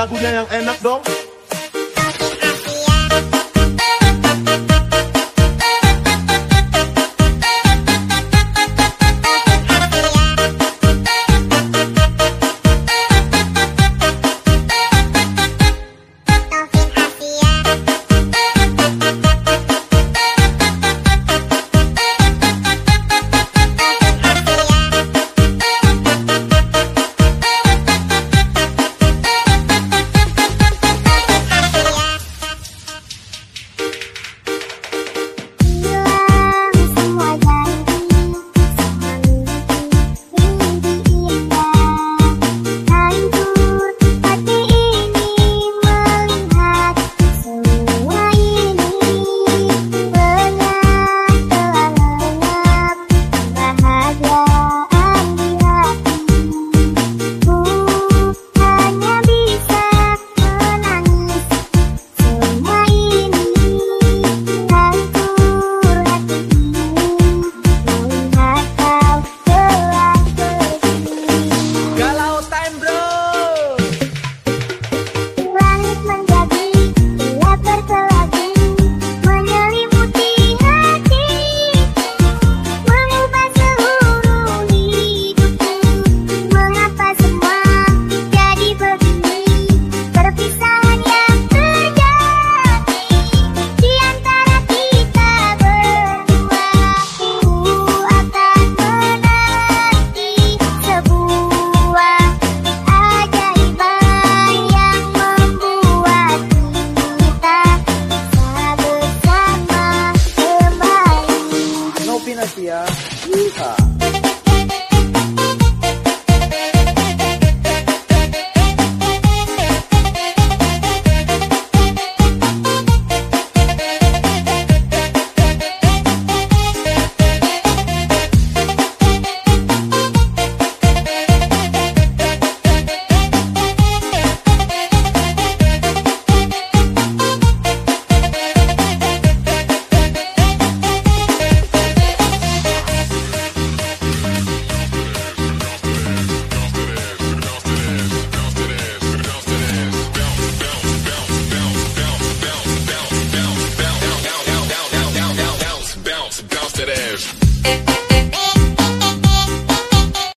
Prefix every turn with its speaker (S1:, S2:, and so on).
S1: lagunya yang enak dong.